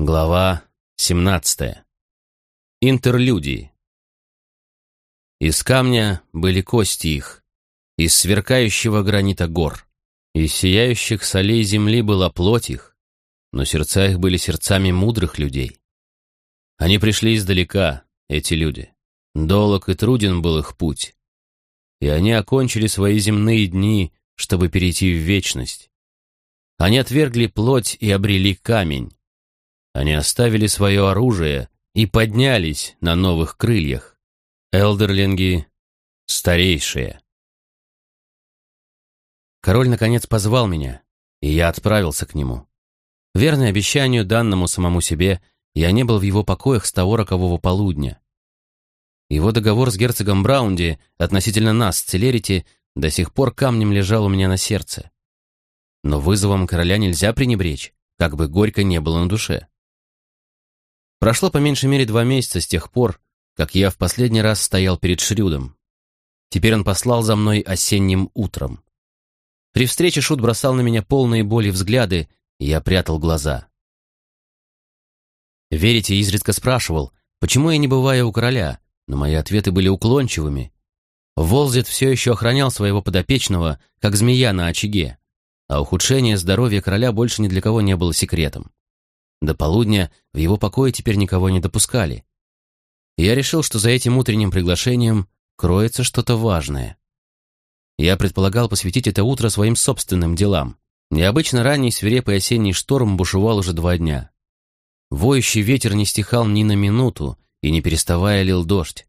Глава 17. Интерлюдии. Из камня были кости их, из сверкающего гранита гор, из сияющих солей земли была плоть их, но сердца их были сердцами мудрых людей. Они пришли издалека, эти люди. Долог и труден был их путь. И они окончили свои земные дни, чтобы перейти в вечность. Они отвергли плоть и обрели камень, они оставили свое оружие и поднялись на новых крыльях. Элдерлинги — старейшие. Король, наконец, позвал меня, и я отправился к нему. Верный обещанию, данному самому себе, я не был в его покоях с того рокового полудня. Его договор с герцогом Браунди относительно нас, Целерити, до сих пор камнем лежал у меня на сердце. Но вызовом короля нельзя пренебречь, как бы горько не было на душе. Прошло по меньшей мере два месяца с тех пор, как я в последний раз стоял перед Шрюдом. Теперь он послал за мной осенним утром. При встрече Шут бросал на меня полные боли взгляды, и я прятал глаза. Верите, изредка спрашивал, почему я не бываю у короля, но мои ответы были уклончивыми. Волзет все еще охранял своего подопечного, как змея на очаге, а ухудшение здоровья короля больше ни для кого не было секретом. До полудня в его покое теперь никого не допускали. Я решил, что за этим утренним приглашением кроется что-то важное. Я предполагал посвятить это утро своим собственным делам. Необычно ранний свирепый осенний шторм бушевал уже два дня. Воющий ветер не стихал ни на минуту, и не переставая лил дождь.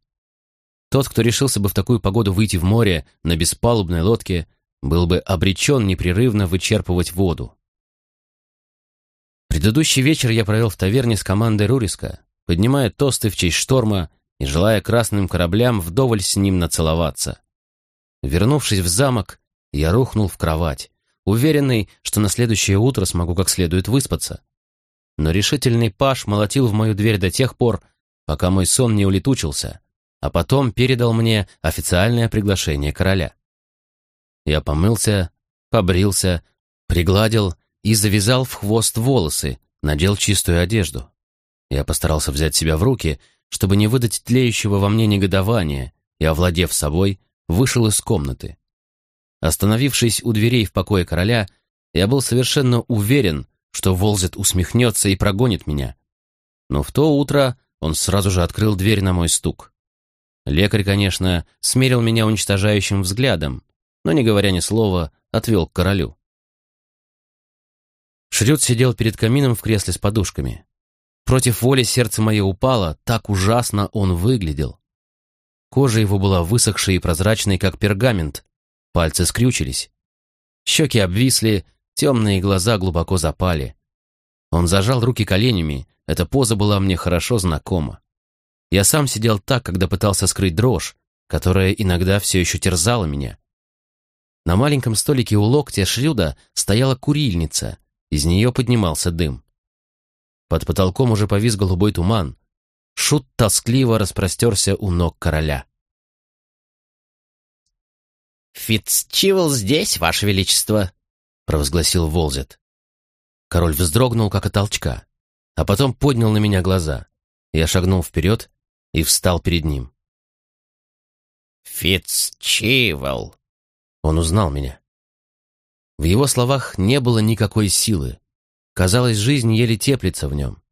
Тот, кто решился бы в такую погоду выйти в море на беспалубной лодке, был бы обречен непрерывно вычерпывать воду. Предыдущий вечер я провел в таверне с командой Руриска, поднимая тосты в честь шторма и желая красным кораблям вдоволь с ним нацеловаться. Вернувшись в замок, я рухнул в кровать, уверенный, что на следующее утро смогу как следует выспаться. Но решительный паш молотил в мою дверь до тех пор, пока мой сон не улетучился, а потом передал мне официальное приглашение короля. Я помылся, побрился, пригладил и завязал в хвост волосы, надел чистую одежду. Я постарался взять себя в руки, чтобы не выдать тлеющего во мне негодования, и, овладев собой, вышел из комнаты. Остановившись у дверей в покое короля, я был совершенно уверен, что Волзет усмехнется и прогонит меня. Но в то утро он сразу же открыл дверь на мой стук. Лекарь, конечно, смерил меня уничтожающим взглядом, но, не говоря ни слова, отвел к королю. Шрюд сидел перед камином в кресле с подушками. Против воли сердце мое упало, так ужасно он выглядел. Кожа его была высохшей и прозрачной, как пергамент. Пальцы скрючились. Щеки обвисли, темные глаза глубоко запали. Он зажал руки коленями, эта поза была мне хорошо знакома. Я сам сидел так, когда пытался скрыть дрожь, которая иногда все еще терзала меня. На маленьком столике у локтя Шрюда стояла курильница — из нее поднимался дым. Под потолком уже повис голубой туман. Шут тоскливо распростерся у ног короля. «Фицчивл здесь, Ваше Величество!» — провозгласил Волзет. Король вздрогнул, как от толчка, а потом поднял на меня глаза. Я шагнул вперед и встал перед ним. «Фицчивл!» Он узнал меня. В его словах не было никакой силы. Казалось, жизнь еле теплится в нем.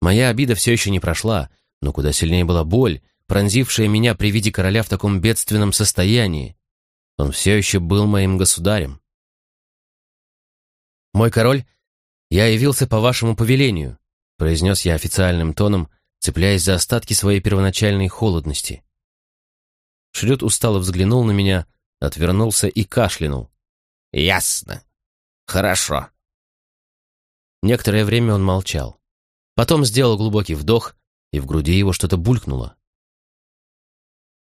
Моя обида все еще не прошла, но куда сильнее была боль, пронзившая меня при виде короля в таком бедственном состоянии. Он все еще был моим государем. «Мой король, я явился по вашему повелению», произнес я официальным тоном, цепляясь за остатки своей первоначальной холодности. Шрюд устало взглянул на меня, отвернулся и кашлянул. «Ясно. Хорошо». Некоторое время он молчал. Потом сделал глубокий вдох, и в груди его что-то булькнуло.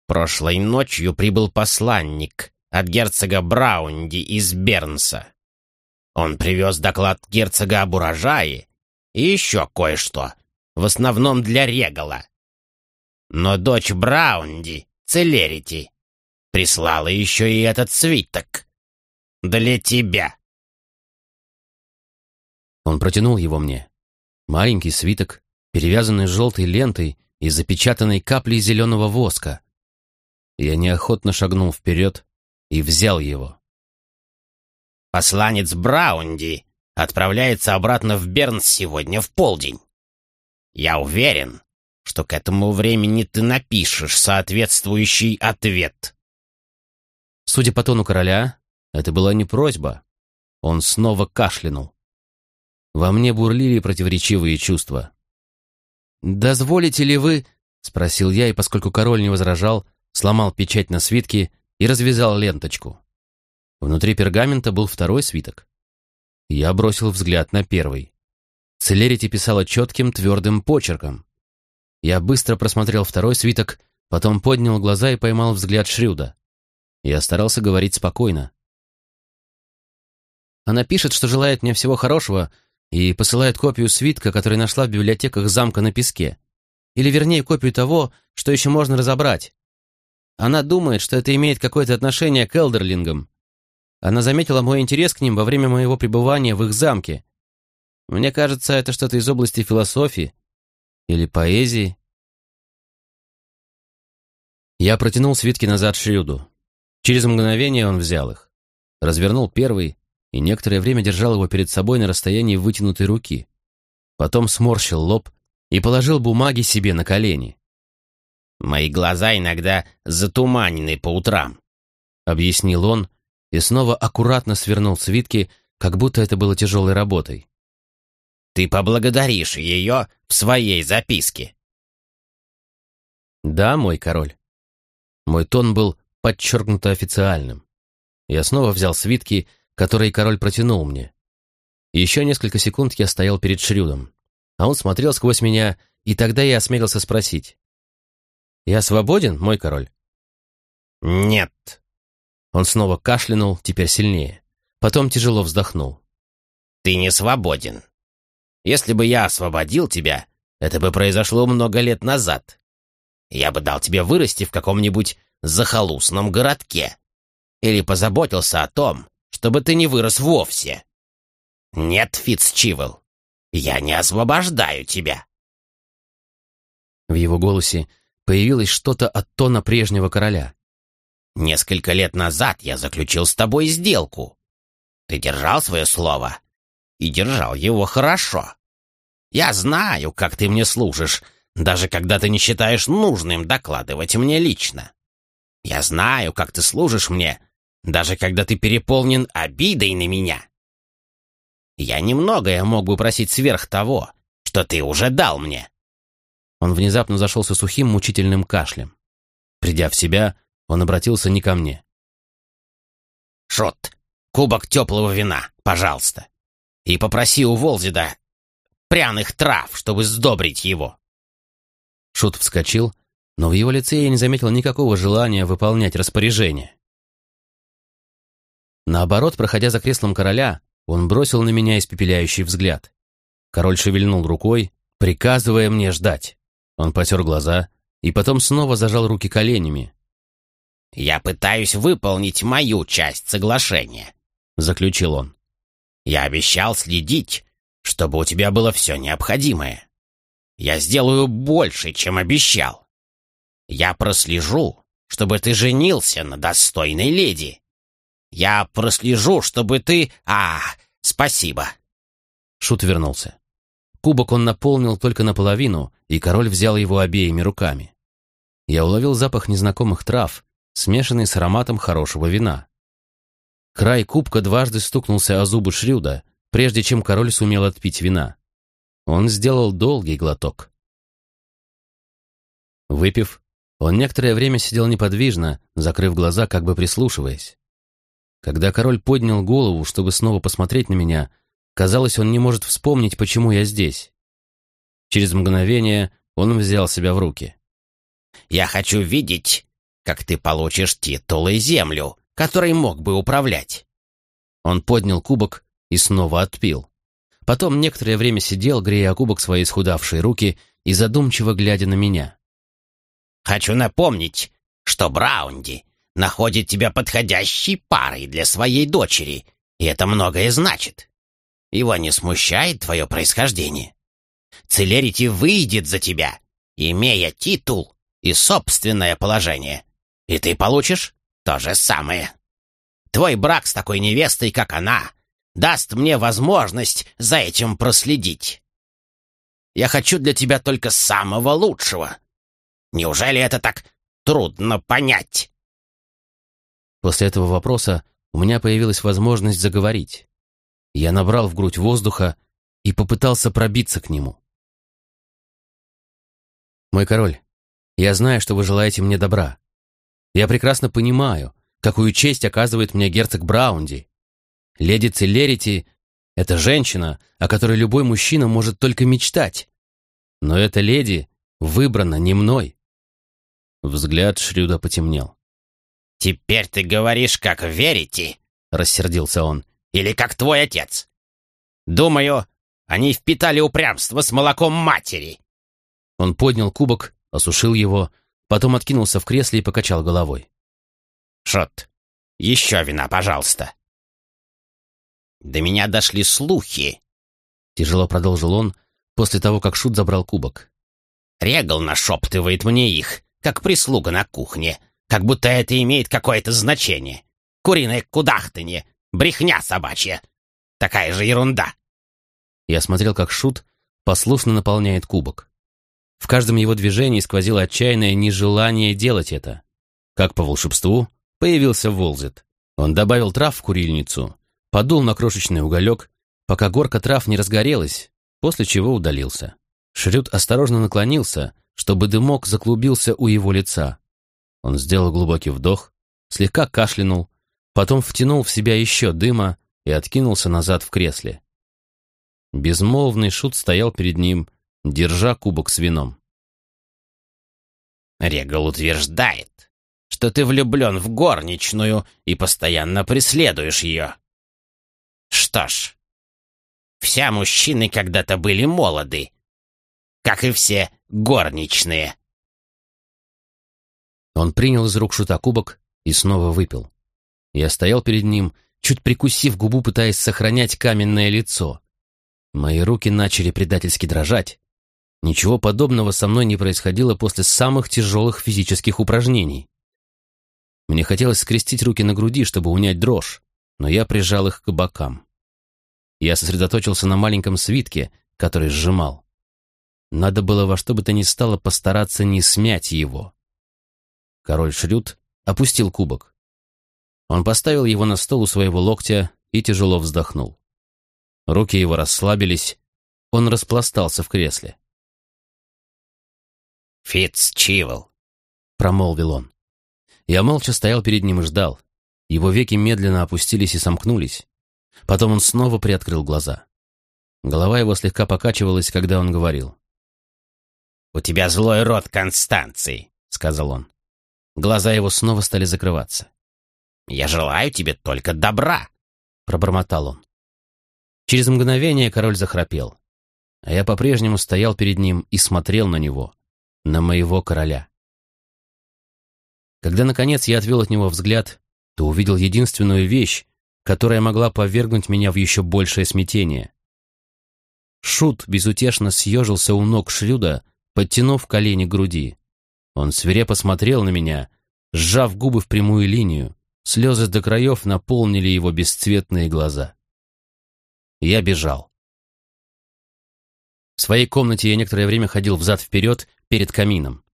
«Прошлой ночью прибыл посланник от герцога Браунди из Бернса. Он привез доклад герцога об урожае и еще кое-что, в основном для Регала. Но дочь Браунди, Целерити, прислала еще и этот свиток. Для тебя!» Он протянул его мне. Маленький свиток, перевязанный желтой лентой и запечатанной каплей зеленого воска. Я неохотно шагнул вперед и взял его. «Посланец Браунди отправляется обратно в Берн сегодня в полдень. Я уверен, что к этому времени ты напишешь соответствующий ответ». Судя по тону короля, это была не просьба. Он снова кашлянул. Во мне бурлили противоречивые чувства. «Дозволите ли вы...» — спросил я, и поскольку король не возражал, сломал печать на свитке и развязал ленточку. Внутри пергамента был второй свиток. Я бросил взгляд на первый. Целерити писала четким, твердым почерком. Я быстро просмотрел второй свиток, потом поднял глаза и поймал взгляд Шрюда. Я старался говорить спокойно. Она пишет, что желает мне всего хорошего и посылает копию свитка, который нашла в библиотеках замка на песке. Или, вернее, копию того, что еще можно разобрать. Она думает, что это имеет какое-то отношение к элдерлингам. Она заметила мой интерес к ним во время моего пребывания в их замке. Мне кажется, это что-то из области философии или поэзии. Я протянул свитки назад Шрюду. Через мгновение он взял их, развернул первый и некоторое время держал его перед собой на расстоянии вытянутой руки. Потом сморщил лоб и положил бумаги себе на колени. «Мои глаза иногда затуманены по утрам», — объяснил он и снова аккуратно свернул свитки, как будто это было тяжелой работой. «Ты поблагодаришь ее в своей записке». «Да, мой король». Мой тон был подчеркнуто официальным. Я снова взял свитки который король протянул мне. Еще несколько секунд я стоял перед Шрюдом, а он смотрел сквозь меня, и тогда я осмелился спросить. «Я свободен, мой король?» «Нет». Он снова кашлянул, теперь сильнее. Потом тяжело вздохнул. «Ты не свободен. Если бы я освободил тебя, это бы произошло много лет назад. Я бы дал тебе вырасти в каком-нибудь захолустном городке. Или позаботился о том, чтобы ты не вырос вовсе. Нет, Фицчивел, я не освобождаю тебя. В его голосе появилось что-то от тона прежнего короля. Несколько лет назад я заключил с тобой сделку. Ты держал свое слово и держал его хорошо. Я знаю, как ты мне служишь, даже когда ты не считаешь нужным докладывать мне лично. Я знаю, как ты служишь мне, даже когда ты переполнен обидой на меня. Я немногое мог бы просить сверх того, что ты уже дал мне». Он внезапно зашелся сухим мучительным кашлем. Придя в себя, он обратился не ко мне. «Шот, кубок теплого вина, пожалуйста. И попроси у Волзида пряных трав, чтобы сдобрить его». Шут вскочил, но в его лице я не заметил никакого желания выполнять распоряжение. Наоборот, проходя за креслом короля, он бросил на меня испепеляющий взгляд. Король шевельнул рукой, приказывая мне ждать. Он потер глаза и потом снова зажал руки коленями. «Я пытаюсь выполнить мою часть соглашения», — заключил он. «Я обещал следить, чтобы у тебя было все необходимое. Я сделаю больше, чем обещал. Я прослежу, чтобы ты женился на достойной леди. Я прослежу, чтобы ты... А, спасибо. Шут вернулся. Кубок он наполнил только наполовину, и король взял его обеими руками. Я уловил запах незнакомых трав, смешанный с ароматом хорошего вина. Край кубка дважды стукнулся о зубы Шрюда, прежде чем король сумел отпить вина. Он сделал долгий глоток. Выпив, он некоторое время сидел неподвижно, закрыв глаза, как бы прислушиваясь. Когда король поднял голову, чтобы снова посмотреть на меня, казалось, он не может вспомнить, почему я здесь. Через мгновение он взял себя в руки. «Я хочу видеть, как ты получишь титул и землю, которой мог бы управлять». Он поднял кубок и снова отпил. Потом некоторое время сидел, грея кубок свои исхудавшие руки и задумчиво глядя на меня. «Хочу напомнить, что Браунди находит тебя подходящей парой для своей дочери, и это многое значит. Его не смущает твое происхождение. Целерити выйдет за тебя, имея титул и собственное положение. И ты получишь то же самое. Твой брак с такой невестой, как она, даст мне возможность за этим проследить. Я хочу для тебя только самого лучшего. Неужели это так трудно понять?» После этого вопроса у меня появилась возможность заговорить. Я набрал в грудь воздуха и попытался пробиться к нему. «Мой король, я знаю, что вы желаете мне добра. Я прекрасно понимаю, какую честь оказывает мне герцог Браунди. Леди Целерити — это женщина, о которой любой мужчина может только мечтать. Но эта леди выбрана не мной». Взгляд Шрюда потемнел. «Теперь ты говоришь, как верите?» — рассердился он. «Или как твой отец? Думаю, они впитали упрямство с молоком матери». Он поднял кубок, осушил его, потом откинулся в кресле и покачал головой. «Шот, еще вина, пожалуйста». «До меня дошли слухи», — тяжело продолжил он, после того, как Шут забрал кубок. «Регал нашептывает мне их, как прислуга на кухне, как будто это имеет какое-то значение. Куриное кудахтанье, брехня собачья. Такая же ерунда». Я смотрел, как Шут послушно наполняет кубок. В каждом его движении сквозило отчаянное нежелание делать это. Как по волшебству появился Волзет. Он добавил трав в курильницу, подул на крошечный уголек, пока горка трав не разгорелась, после чего удалился. Шрюд осторожно наклонился, чтобы дымок заклубился у его лица. Он сделал глубокий вдох, слегка кашлянул, потом втянул в себя еще дыма и откинулся назад в кресле. Безмолвный шут стоял перед ним, держа кубок с вином. «Регал утверждает, что ты влюблен в горничную и постоянно преследуешь ее. Что ж, все мужчины когда-то были молоды, как и все горничные». Он принял из рук шута кубок и снова выпил. Я стоял перед ним, чуть прикусив губу, пытаясь сохранять каменное лицо. Мои руки начали предательски дрожать. Ничего подобного со мной не происходило после самых тяжелых физических упражнений. Мне хотелось скрестить руки на груди, чтобы унять дрожь, но я прижал их к бокам. Я сосредоточился на маленьком свитке, который сжимал. Надо было во что бы то ни стало постараться не смять его. Король Шрюд опустил кубок. Он поставил его на стол у своего локтя и тяжело вздохнул. Руки его расслабились, он распластался в кресле. «Фитц Чивл», — промолвил он. Я молча стоял перед ним и ждал. Его веки медленно опустились и сомкнулись. Потом он снова приоткрыл глаза. Голова его слегка покачивалась, когда он говорил. «У тебя злой рот Констанции», — сказал он. Глаза его снова стали закрываться. «Я желаю тебе только добра», — пробормотал он. Через мгновение король захрапел, а я по-прежнему стоял перед ним и смотрел на него, на моего короля. Когда, наконец, я отвел от него взгляд, то увидел единственную вещь, которая могла повергнуть меня в еще большее смятение. Шут безутешно съежился у ног Шрюда, подтянув колени к груди. Он свирепо смотрел на меня, сжав губы в прямую линию, слезы до краев наполнили его бесцветные глаза. Я бежал. В своей комнате я некоторое время ходил взад-вперед перед камином.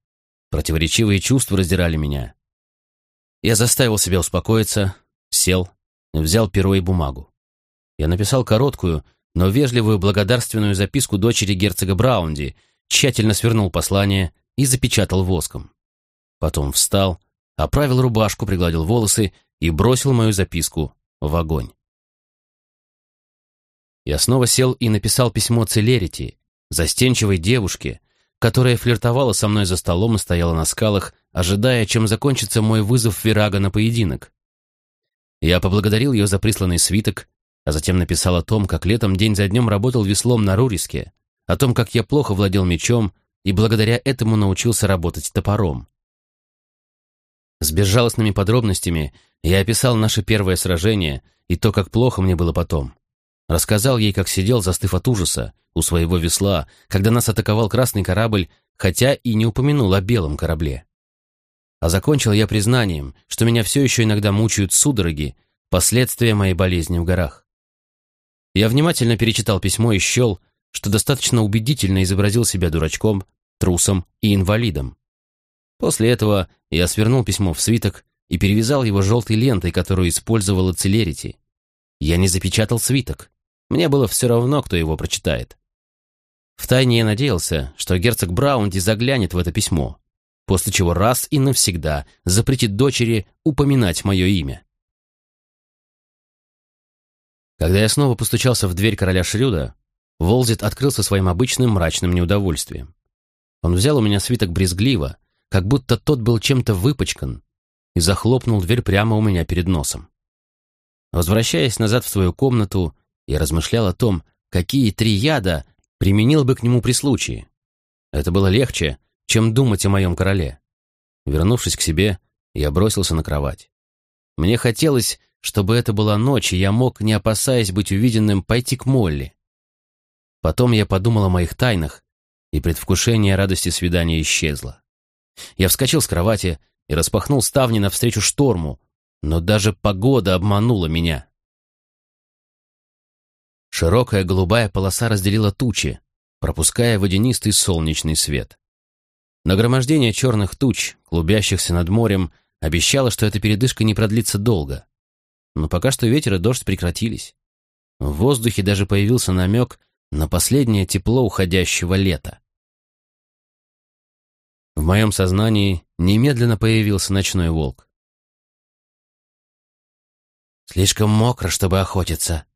Противоречивые чувства раздирали меня. Я заставил себя успокоиться, сел, взял перо и бумагу. Я написал короткую, но вежливую благодарственную записку дочери герцога Браунди, тщательно свернул послание и запечатал воском. Потом встал, оправил рубашку, пригладил волосы и бросил мою записку в огонь. Я снова сел и написал письмо Целерити, застенчивой девушке, которая флиртовала со мной за столом и стояла на скалах, ожидая, чем закончится мой вызов Вирага на поединок. Я поблагодарил ее за присланный свиток, а затем написал о том, как летом день за днем работал веслом на Руриске, о том, как я плохо владел мечом и благодаря этому научился работать топором. С безжалостными подробностями я описал наше первое сражение и то, как плохо мне было потом. Рассказал ей, как сидел, застыв от ужаса, у своего весла, когда нас атаковал красный корабль, хотя и не упомянул о белом корабле. А закончил я признанием, что меня все еще иногда мучают судороги, последствия моей болезни в горах. Я внимательно перечитал письмо и счел, что достаточно убедительно изобразил себя дурачком, трусом и инвалидом. После этого я свернул письмо в свиток и перевязал его желтой лентой, которую использовала Целерити. Я не запечатал свиток. Мне было все равно, кто его прочитает. Втайне я надеялся, что герцог Браунди заглянет в это письмо, после чего раз и навсегда запретит дочери упоминать мое имя. Когда я снова постучался в дверь короля Шрюда, Волзит открылся своим обычным мрачным неудовольствием. Он взял у меня свиток брезгливо, как будто тот был чем-то выпачкан, и захлопнул дверь прямо у меня перед носом. Возвращаясь назад в свою комнату, я размышлял о том, какие три яда применил бы к нему при случае. Это было легче, чем думать о моем короле. Вернувшись к себе, я бросился на кровать. Мне хотелось, чтобы это была ночь, и я мог, не опасаясь быть увиденным, пойти к Молли. Потом я подумал о моих тайнах, и предвкушение радости свидания исчезло. Я вскочил с кровати и распахнул ставни навстречу шторму, но даже погода обманула меня. Широкая голубая полоса разделила тучи, пропуская водянистый солнечный свет. Нагромождение черных туч, клубящихся над морем, обещало, что эта передышка не продлится долго. Но пока что ветер и дождь прекратились. В воздухе даже появился намек на последнее тепло уходящего лета. В моем сознании немедленно появился ночной волк. «Слишком мокро, чтобы охотиться»,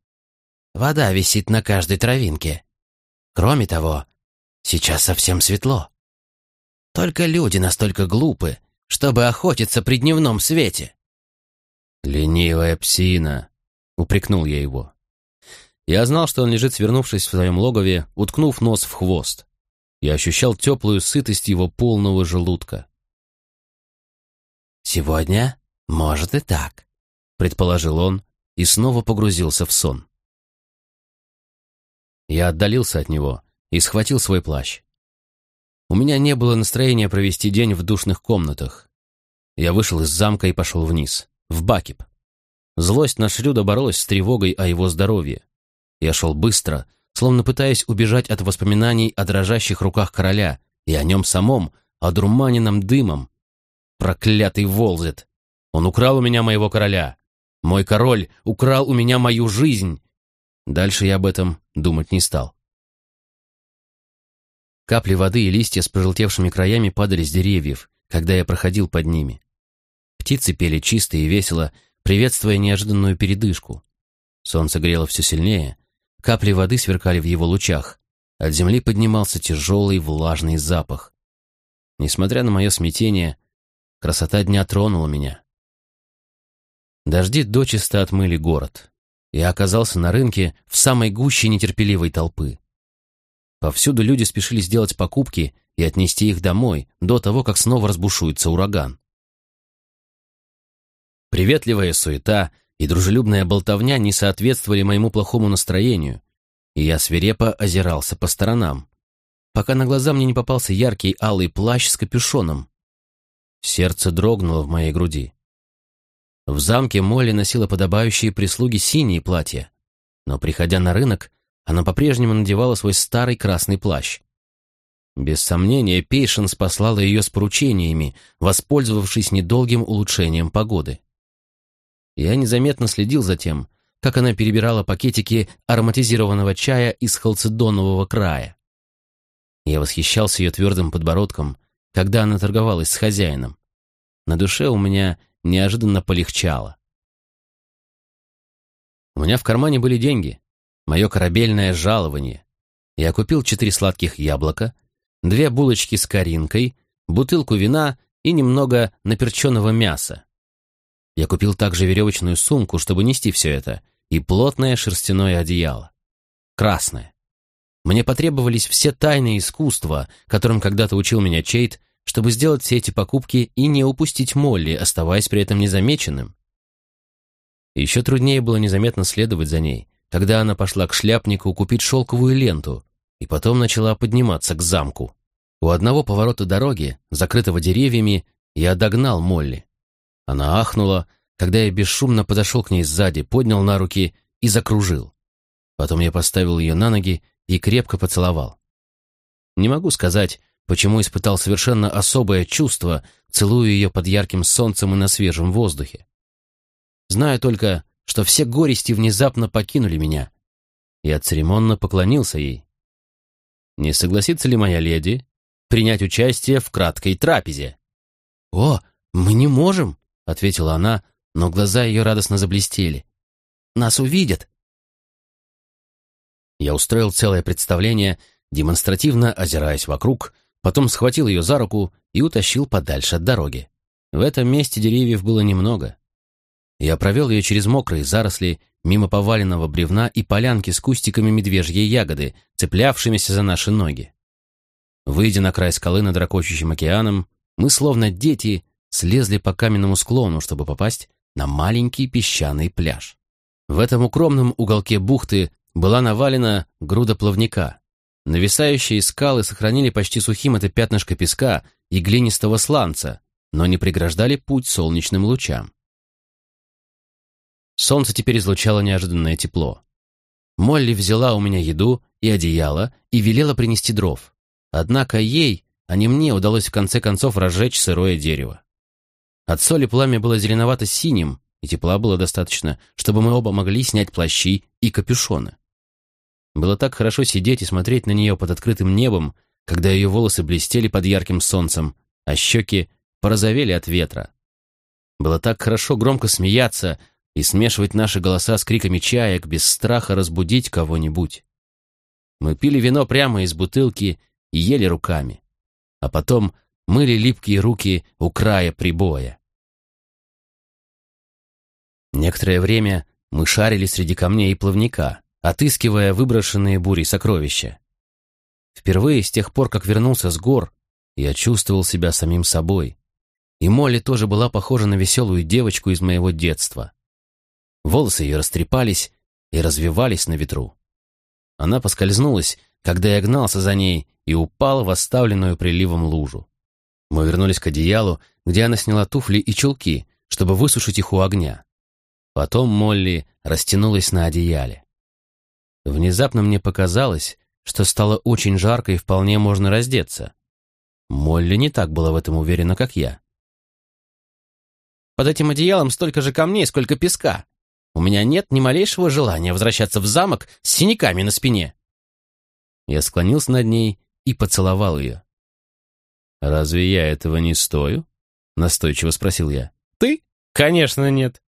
Вода висит на каждой травинке. Кроме того, сейчас совсем светло. Только люди настолько глупы, чтобы охотиться при дневном свете. «Ленивая псина!» — упрекнул я его. Я знал, что он лежит, свернувшись в своем логове, уткнув нос в хвост. Я ощущал теплую сытость его полного желудка. «Сегодня, может, и так», — предположил он и снова погрузился в сон. Я отдалился от него и схватил свой плащ. У меня не было настроения провести день в душных комнатах. Я вышел из замка и пошел вниз, в Бакип. Злость на Шрюда боролась с тревогой о его здоровье. Я шел быстро, словно пытаясь убежать от воспоминаний о дрожащих руках короля и о нем самом, одурманенном дымом. Проклятый Волзет! Он украл у меня моего короля. Мой король украл у меня мою жизнь. Дальше я об этом думать не стал. Капли воды и листья с пожелтевшими краями падали с деревьев, когда я проходил под ними. Птицы пели чисто и весело, приветствуя неожиданную передышку. Солнце грело все сильнее, капли воды сверкали в его лучах, от земли поднимался тяжелый влажный запах. Несмотря на мое смятение, красота дня тронула меня. Дожди дочисто отмыли город. Я оказался на рынке в самой гуще нетерпеливой толпы. Повсюду люди спешили сделать покупки и отнести их домой до того, как снова разбушуется ураган. Приветливая суета и дружелюбная болтовня не соответствовали моему плохому настроению, и я свирепо озирался по сторонам, пока на глаза мне не попался яркий алый плащ с капюшоном. Сердце дрогнуло в моей груди. В замке Молли носила подобающие прислуги синие платья, но, приходя на рынок, она по-прежнему надевала свой старый красный плащ. Без сомнения, Пейшенс послала ее с поручениями, воспользовавшись недолгим улучшением погоды. Я незаметно следил за тем, как она перебирала пакетики ароматизированного чая из халцедонового края. Я восхищался ее твердым подбородком, когда она торговалась с хозяином. На душе у меня неожиданно полегчало. У меня в кармане были деньги, мое корабельное жалование. Я купил четыре сладких яблока, две булочки с коринкой, бутылку вина и немного наперченного мяса. Я купил также веревочную сумку, чтобы нести все это, и плотное шерстяное одеяло. Красное. Мне потребовались все тайные искусства, которым когда-то учил меня Чейт, чтобы сделать все эти покупки и не упустить Молли, оставаясь при этом незамеченным. Еще труднее было незаметно следовать за ней, когда она пошла к шляпнику купить шелковую ленту и потом начала подниматься к замку. У одного поворота дороги, закрытого деревьями, я догнал Молли. Она ахнула, когда я бесшумно подошел к ней сзади, поднял на руки и закружил. Потом я поставил ее на ноги и крепко поцеловал. Не могу сказать, почему испытал совершенно особое чувство, целуя ее под ярким солнцем и на свежем воздухе. Знаю только, что все горести внезапно покинули меня. Я церемонно поклонился ей. Не согласится ли моя леди принять участие в краткой трапезе? «О, мы не можем», — ответила она, но глаза ее радостно заблестели. «Нас увидят». Я устроил целое представление, демонстративно озираясь вокруг, потом схватил ее за руку и утащил подальше от дороги. В этом месте деревьев было немного. Я провел ее через мокрые заросли, мимо поваленного бревна и полянки с кустиками медвежьей ягоды, цеплявшимися за наши ноги. Выйдя на край скалы над ракочущим океаном, мы, словно дети, слезли по каменному склону, чтобы попасть на маленький песчаный пляж. В этом укромном уголке бухты была навалена груда плавника. Нависающие скалы сохранили почти сухим это пятнышко песка и глинистого сланца, но не преграждали путь солнечным лучам. Солнце теперь излучало неожиданное тепло. Молли взяла у меня еду и одеяло и велела принести дров. Однако ей, а не мне, удалось в конце концов разжечь сырое дерево. От соли пламя было зеленовато-синим, и тепла было достаточно, чтобы мы оба могли снять плащи и капюшоны. Было так хорошо сидеть и смотреть на нее под открытым небом, когда ее волосы блестели под ярким солнцем, а щеки порозовели от ветра. Было так хорошо громко смеяться, и смешивать наши голоса с криками чаек без страха разбудить кого-нибудь. Мы пили вино прямо из бутылки и ели руками, а потом мыли липкие руки у края прибоя. Некоторое время мы шарили среди камней и плавника, отыскивая выброшенные бурей сокровища. Впервые с тех пор, как вернулся с гор, я чувствовал себя самим собой. И Молли тоже была похожа на веселую девочку из моего детства. Волосы ее растрепались и развивались на ветру. Она поскользнулась, когда я гнался за ней, и упала в оставленную приливом лужу. Мы вернулись к одеялу, где она сняла туфли и чулки, чтобы высушить их у огня. Потом Молли растянулась на одеяле. Внезапно мне показалось, что стало очень жарко и вполне можно раздеться. Молли не так была в этом уверена, как я. «Под этим одеялом столько же камней, сколько песка», у меня нет ни малейшего желания возвращаться в замок с синяками на спине. Я склонился над ней и поцеловал ее. «Разве я этого не стою?» — настойчиво спросил я. «Ты? Конечно, нет».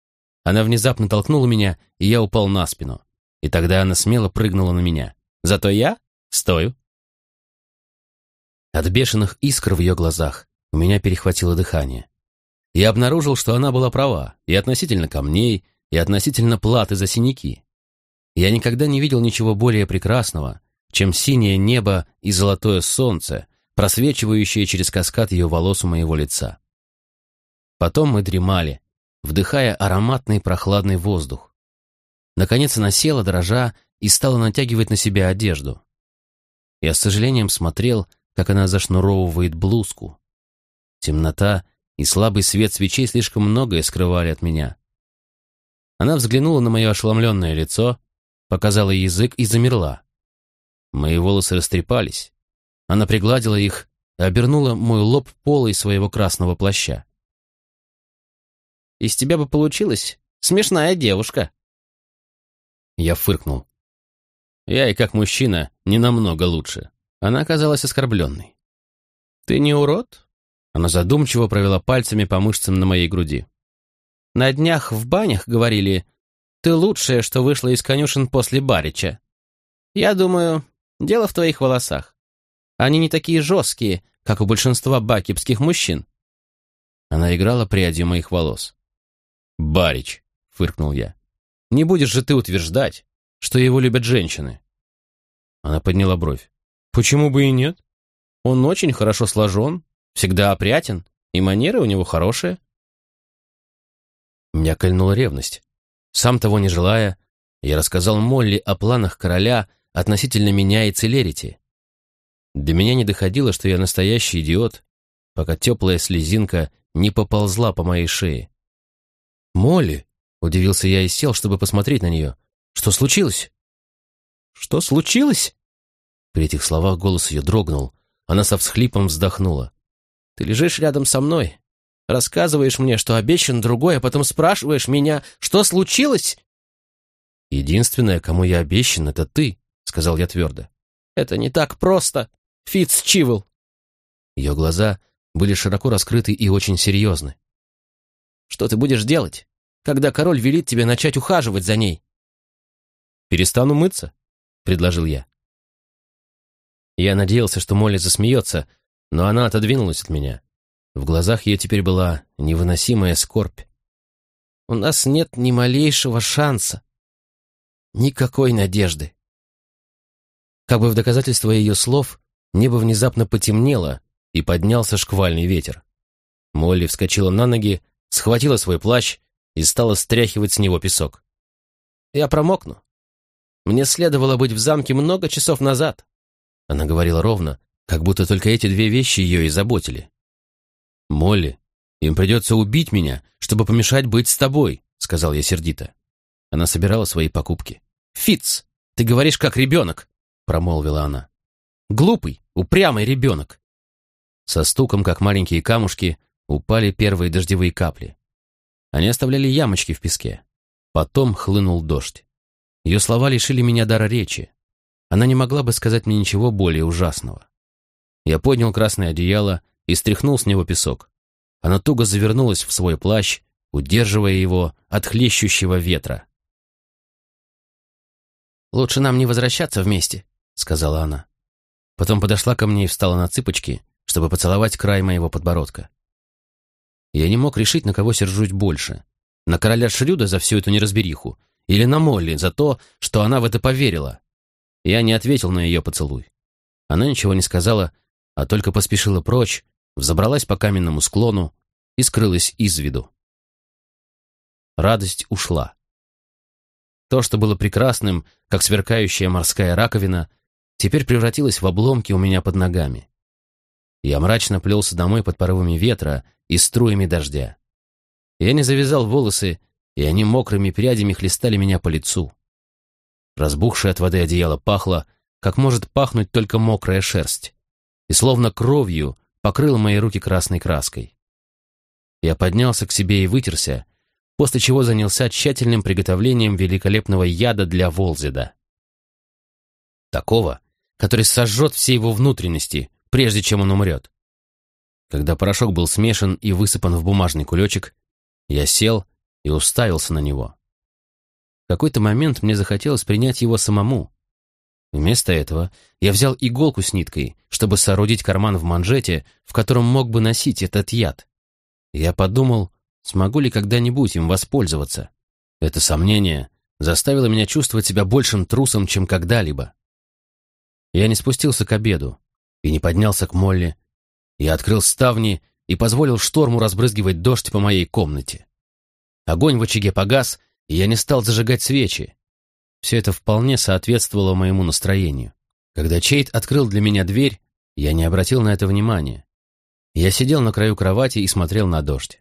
Она внезапно толкнула меня, и я упал на спину. И тогда она смело прыгнула на меня. Зато я стою. От бешеных искр в ее глазах у меня перехватило дыхание. Я обнаружил, что она была права и относительно камней, и относительно платы за синяки. Я никогда не видел ничего более прекрасного, чем синее небо и золотое солнце, просвечивающее через каскад ее волос у моего лица. Потом мы дремали, вдыхая ароматный прохладный воздух. Наконец она села, дрожа, и стала натягивать на себя одежду. Я с сожалением смотрел, как она зашнуровывает блузку. Темнота и слабый свет свечей слишком многое скрывали от меня. Она взглянула на мое ошеломленное лицо, показала язык и замерла. Мои волосы растрепались. Она пригладила их и обернула мой лоб полой своего красного плаща. «Из тебя бы получилась смешная девушка». Я фыркнул. Я и как мужчина не намного лучше. Она оказалась оскорбленной. «Ты не урод?» Она задумчиво провела пальцами по мышцам на моей груди. На днях в банях говорили, ты лучшее, что вышло из конюшен после Барича. Я думаю, дело в твоих волосах. Они не такие жесткие, как у большинства бакипских мужчин. Она играла прядью моих волос. «Барич», — фыркнул я, — «не будешь же ты утверждать, что его любят женщины?» Она подняла бровь. «Почему бы и нет? Он очень хорошо сложен, всегда опрятен, и манеры у него хорошие. Меня кольнула ревность. Сам того не желая, Я рассказал Молли о планах короля относительно меня и Целерити. До меня не доходило, что я настоящий идиот, пока теплая слезинка не поползла по моей шее. «Молли!» — удивился я и сел, чтобы посмотреть на нее. «Что случилось?» «Что случилось?» При этих словах голос ее дрогнул. Она со всхлипом вздохнула. «Ты лежишь рядом со мной, рассказываешь мне, что обещан другой, а потом спрашиваешь меня, что случилось?» «Единственное, кому я обещан, это ты», — сказал я твердо. «Это не так просто, Фитц Чивл». Ее глаза были широко раскрыты и очень серьезны. «Что ты будешь делать, когда король велит тебе начать ухаживать за ней?» «Перестану мыться», — предложил я. Я надеялся, что Молли засмеется, но она отодвинулась от меня. В глазах ее теперь была невыносимая скорбь. «У нас нет ни малейшего шанса», Никакой надежды. Как бы в доказательство ее слов, небо внезапно потемнело, и поднялся шквальный ветер. Молли вскочила на ноги, схватила свой плащ и стала стряхивать с него песок. «Я промокну. Мне следовало быть в замке много часов назад». Она говорила ровно, как будто только эти две вещи ее и заботили. «Молли, им придется убить меня, чтобы помешать быть с тобой», — сказал я сердито. Она собирала свои покупки. «Фитц, ты говоришь как ребенок», — промолвила она. «Глупый, упрямый ребенок». Со стуком, как маленькие камушки, упали первые дождевые капли. Они оставляли ямочки в песке. Потом хлынул дождь. Ее слова лишили меня дара речи. Она не могла бы сказать мне ничего более ужасного. Я поднял красное одеяло и стряхнул с него песок. Она туго завернулась в свой плащ, удерживая его от хлещущего ветра. «Лучше нам не возвращаться вместе», — сказала она. Потом подошла ко мне и встала на цыпочки, чтобы поцеловать край моего подбородка. Я не мог решить, на кого сержусь больше. На короля Шрюда за всю эту неразбериху или на Молли за то, что она в это поверила. Я не ответил на ее поцелуй. Она ничего не сказала, а только поспешила прочь, взобралась по каменному склону и скрылась из виду. Радость ушла. То, что было прекрасным, как сверкающая морская раковина, теперь превратилось в обломки у меня под ногами. Я мрачно плелся домой под порывами ветра и струями дождя. Я не завязал волосы, и они мокрыми прядями хлестали меня по лицу. Разбухшее от воды одеяло пахло, как может пахнуть только мокрая шерсть, и словно кровью покрыл мои руки красной краской. Я поднялся к себе и вытерся, после чего занялся тщательным приготовлением великолепного яда для Волзеда. Такого, который сожжет все его внутренности, прежде чем он умрет. Когда порошок был смешан и высыпан в бумажный кулечек, я сел и уставился на него. В какой-то момент мне захотелось принять его самому. Вместо этого я взял иголку с ниткой, чтобы соорудить карман в манжете, в котором мог бы носить этот яд. Я подумал, смогу ли когда-нибудь им воспользоваться. Это сомнение заставило меня чувствовать себя большим трусом, чем когда-либо. Я не спустился к обеду и не поднялся к Молли. Я открыл ставни и позволил шторму разбрызгивать дождь по моей комнате. Огонь в очаге погас, и я не стал зажигать свечи. Все это вполне соответствовало моему настроению. Когда Чейт открыл для меня дверь, я не обратил на это внимания. Я сидел на краю кровати и смотрел на дождь.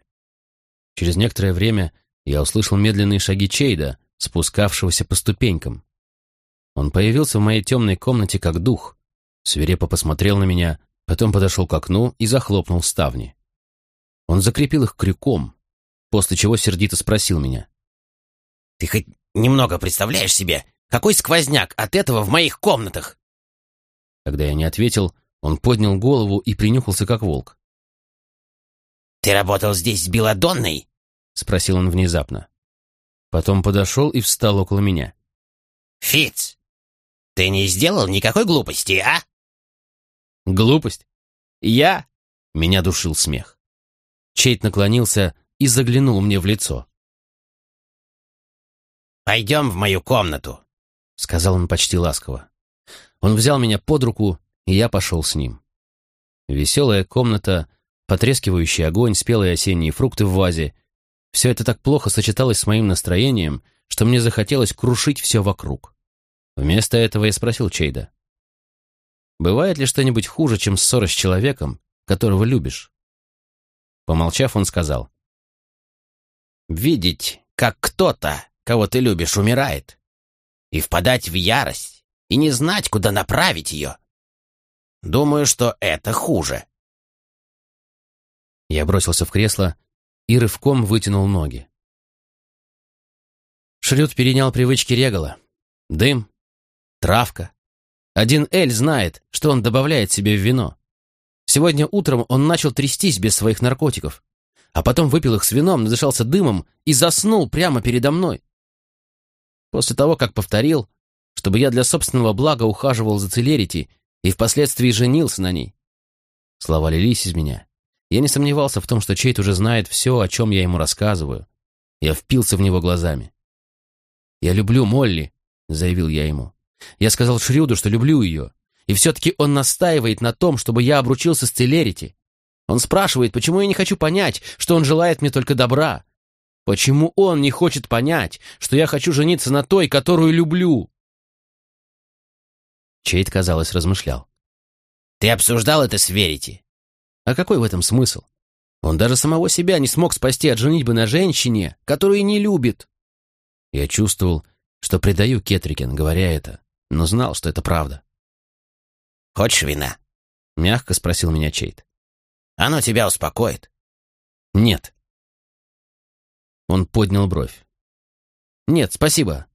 Через некоторое время я услышал медленные шаги Чейда, спускавшегося по ступенькам. Он появился в моей темной комнате как дух, свирепо посмотрел на меня, потом подошел к окну и захлопнул ставни. Он закрепил их крюком, после чего сердито спросил меня. «Ты хоть немного представляешь себе, какой сквозняк от этого в моих комнатах?» Когда я не ответил, он поднял голову и принюхался как волк. «Ты работал здесь с Беладонной?» — спросил он внезапно. Потом подошел и встал около меня. «Фиц, ты не сделал никакой глупости, а?» «Глупость? Я?» — меня душил смех. Чейт наклонился и заглянул мне в лицо. «Пойдем в мою комнату», — сказал он почти ласково. Он взял меня под руку, и я пошел с ним. Веселая комната, потрескивающий огонь, спелые осенние фрукты в вазе — все это так плохо сочеталось с моим настроением, что мне захотелось крушить все вокруг. Вместо этого я спросил Чейда. «Бывает ли что-нибудь хуже, чем ссора с человеком, которого любишь?» Помолчав, он сказал. «Видеть, как кто-то, кого ты любишь, умирает, и впадать в ярость, и не знать, куда направить ее. Думаю, что это хуже». Я бросился в кресло и рывком вытянул ноги. Шрюд перенял привычки Регала. Дым, травка. Один Эль знает, что он добавляет себе в вино. Сегодня утром он начал трястись без своих наркотиков, а потом выпил их с вином, надышался дымом и заснул прямо передо мной. После того, как повторил, чтобы я для собственного блага ухаживал за Целерити и впоследствии женился на ней. Слова лились из меня. Я не сомневался в том, что Чейт уже знает все, о чем я ему рассказываю. Я впился в него глазами. «Я люблю Молли», — заявил я ему. Я сказал Шрюду, что люблю ее. И все-таки он настаивает на том, чтобы я обручился с Целерити. Он спрашивает, почему я не хочу понять, что он желает мне только добра. Почему он не хочет понять, что я хочу жениться на той, которую люблю? Чейт, казалось, размышлял. «Ты обсуждал это с Верити?» «А какой в этом смысл? Он даже самого себя не смог спасти от женитьбы на женщине, которую не любит». Я чувствовал, что предаю Кетрикен, говоря это, но знал, что это правда. «Хочешь вина?» — мягко спросил меня Чейт. «Оно тебя успокоит?» «Нет». Он поднял бровь. «Нет, спасибо.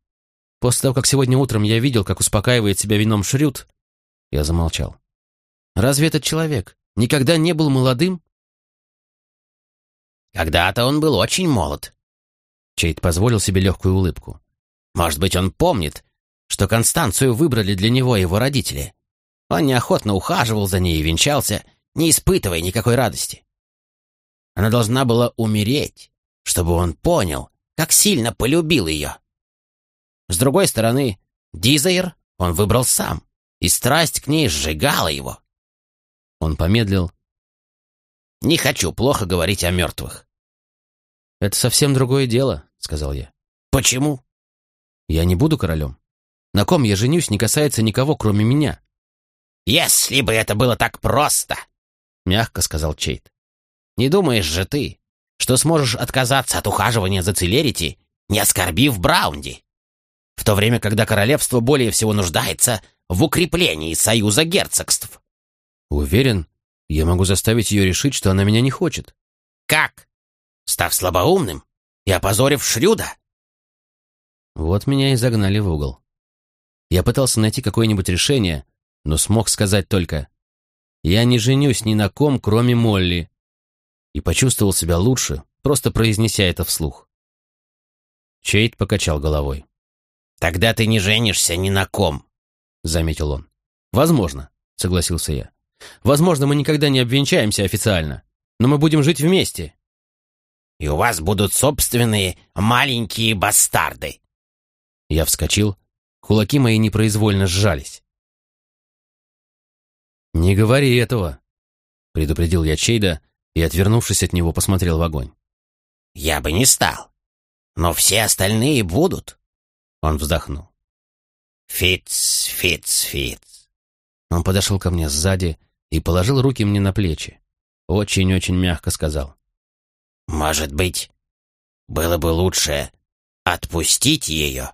После того, как сегодня утром я видел, как успокаивает себя вином Шрюд, я замолчал. Разве этот человек никогда не был молодым?» «Когда-то он был очень молод». Чейт позволил себе легкую улыбку. «Может быть, он помнит, что Констанцию выбрали для него его родители. Он неохотно ухаживал за ней и венчался, не испытывая никакой радости. Она должна была умереть, чтобы он понял, как сильно полюбил ее. С другой стороны, Дизайр он выбрал сам, и страсть к ней сжигала его. Он помедлил. «Не хочу плохо говорить о мертвых». «Это совсем другое дело», — сказал я. «Почему?» «Я не буду королем. На ком я женюсь, не касается никого, кроме меня». «Если бы это было так просто!» — мягко сказал Чейт. «Не думаешь же ты, что сможешь отказаться от ухаживания за Целерити, не оскорбив Браунди, в то время, когда королевство более всего нуждается в укреплении союза герцогств?» «Уверен, я могу заставить ее решить, что она меня не хочет». «Как? Став слабоумным и опозорив Шрюда?» Вот меня и загнали в угол. Я пытался найти какое-нибудь решение, но смог сказать только «Я не женюсь ни на ком, кроме Молли», и почувствовал себя лучше, просто произнеся это вслух. Чейт покачал головой. «Тогда ты не женишься ни на ком», — заметил он. «Возможно», — согласился я. «Возможно, мы никогда не обвенчаемся официально, но мы будем жить вместе». «И у вас будут собственные маленькие бастарды». Я вскочил, Кулаки мои непроизвольно сжались. «Не говори этого!» — предупредил я Чейда и, отвернувшись от него, посмотрел в огонь. «Я бы не стал, но все остальные будут!» Он вздохнул. «Фиц, Фиц, Фиц!» Он подошел ко мне сзади и положил руки мне на плечи. Очень-очень мягко сказал. «Может быть, было бы лучше отпустить ее?»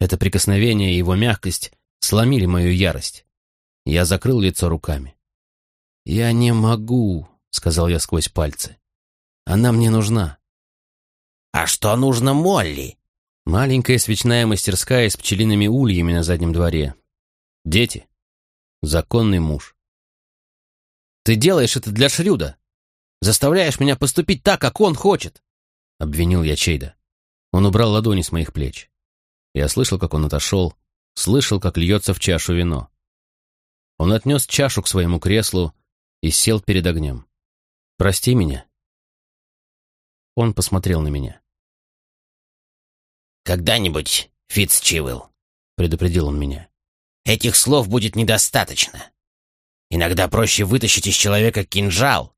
Это прикосновение и его мягкость сломили мою ярость. Я закрыл лицо руками. «Я не могу», — сказал я сквозь пальцы. «Она мне нужна». «А что нужно Молли?» Маленькая свечная мастерская с пчелиными ульями на заднем дворе. Дети. Законный муж. «Ты делаешь это для Шрюда. Заставляешь меня поступить так, как он хочет», — обвинил я Чейда. Он убрал ладони с моих плеч. Я слышал, как он отошел, слышал, как льется в чашу вино. Он отнес чашу к своему креслу и сел перед огнем. «Прости меня». Он посмотрел на меня. «Когда-нибудь, Фитцчивилл», — предупредил он меня, — «этих слов будет недостаточно. Иногда проще вытащить из человека кинжал,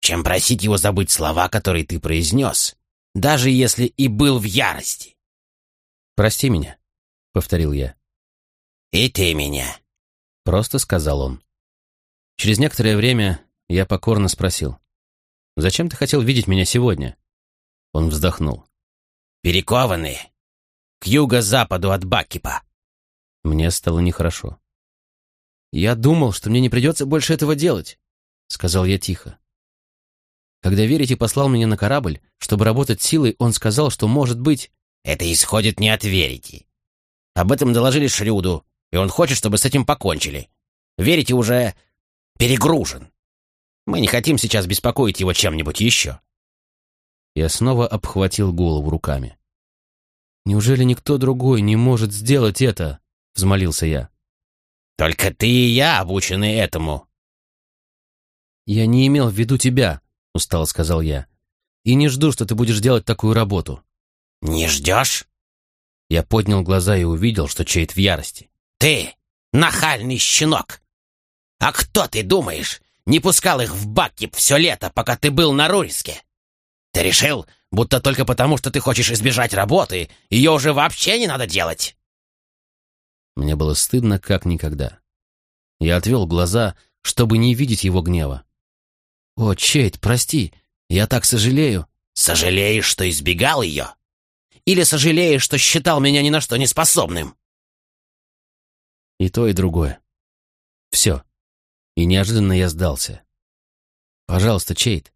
чем просить его забыть слова, которые ты произнес, даже если и был в ярости. «Прости меня», — повторил я. «И ты меня», — просто сказал он. Через некоторое время я покорно спросил. «Зачем ты хотел видеть меня сегодня?» Он вздохнул. «Перекованные. К юго-западу от Бакипа». Мне стало нехорошо. «Я думал, что мне не придется больше этого делать», — сказал я тихо. Когда Верите послал меня на корабль, чтобы работать силой, он сказал, что, может быть... «Это исходит не от Верите. Об этом доложили Шрюду, и он хочет, чтобы с этим покончили. Верите уже перегружен. Мы не хотим сейчас беспокоить его чем-нибудь еще». Я снова обхватил голову руками. «Неужели никто другой не может сделать это?» — взмолился я. «Только ты и я обучены этому». «Я не имел в виду тебя», — устало сказал я. «И не жду, что ты будешь делать такую работу». «Не ждешь?» Я поднял глаза и увидел, что Чейт в ярости. «Ты нахальный щенок! А кто, ты думаешь, не пускал их в Баккип все лето, пока ты был на Руриске? Ты решил, будто только потому, что ты хочешь избежать работы, ее уже вообще не надо делать?» Мне было стыдно, как никогда. Я отвел глаза, чтобы не видеть его гнева. «О, Чейт, прости, я так сожалею». «Сожалеешь, что избегал ее? Или сожалеешь, что считал меня ни на что не способным?» И то, и другое. Все. И неожиданно я сдался. «Пожалуйста, Чейт,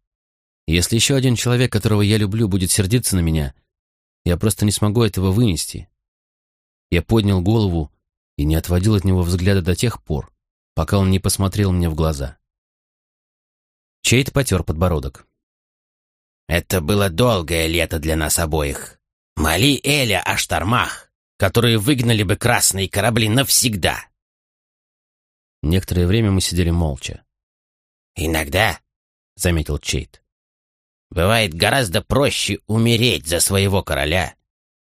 если еще один человек, которого я люблю, будет сердиться на меня, я просто не смогу этого вынести». Я поднял голову и не отводил от него взгляда до тех пор, пока он не посмотрел мне в глаза. Чейт потер подбородок. «Это было долгое лето для нас обоих. Моли Эля о штормах, которые выгнали бы красные корабли навсегда». Некоторое время мы сидели молча. «Иногда», — заметил Чейт, — «бывает гораздо проще умереть за своего короля,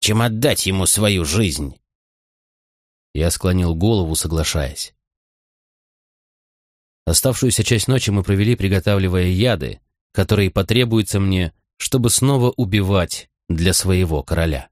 чем отдать ему свою жизнь». Я склонил голову, соглашаясь. Оставшуюся часть ночи мы провели, приготавливая яды, которые потребуются мне, чтобы снова убивать для своего короля.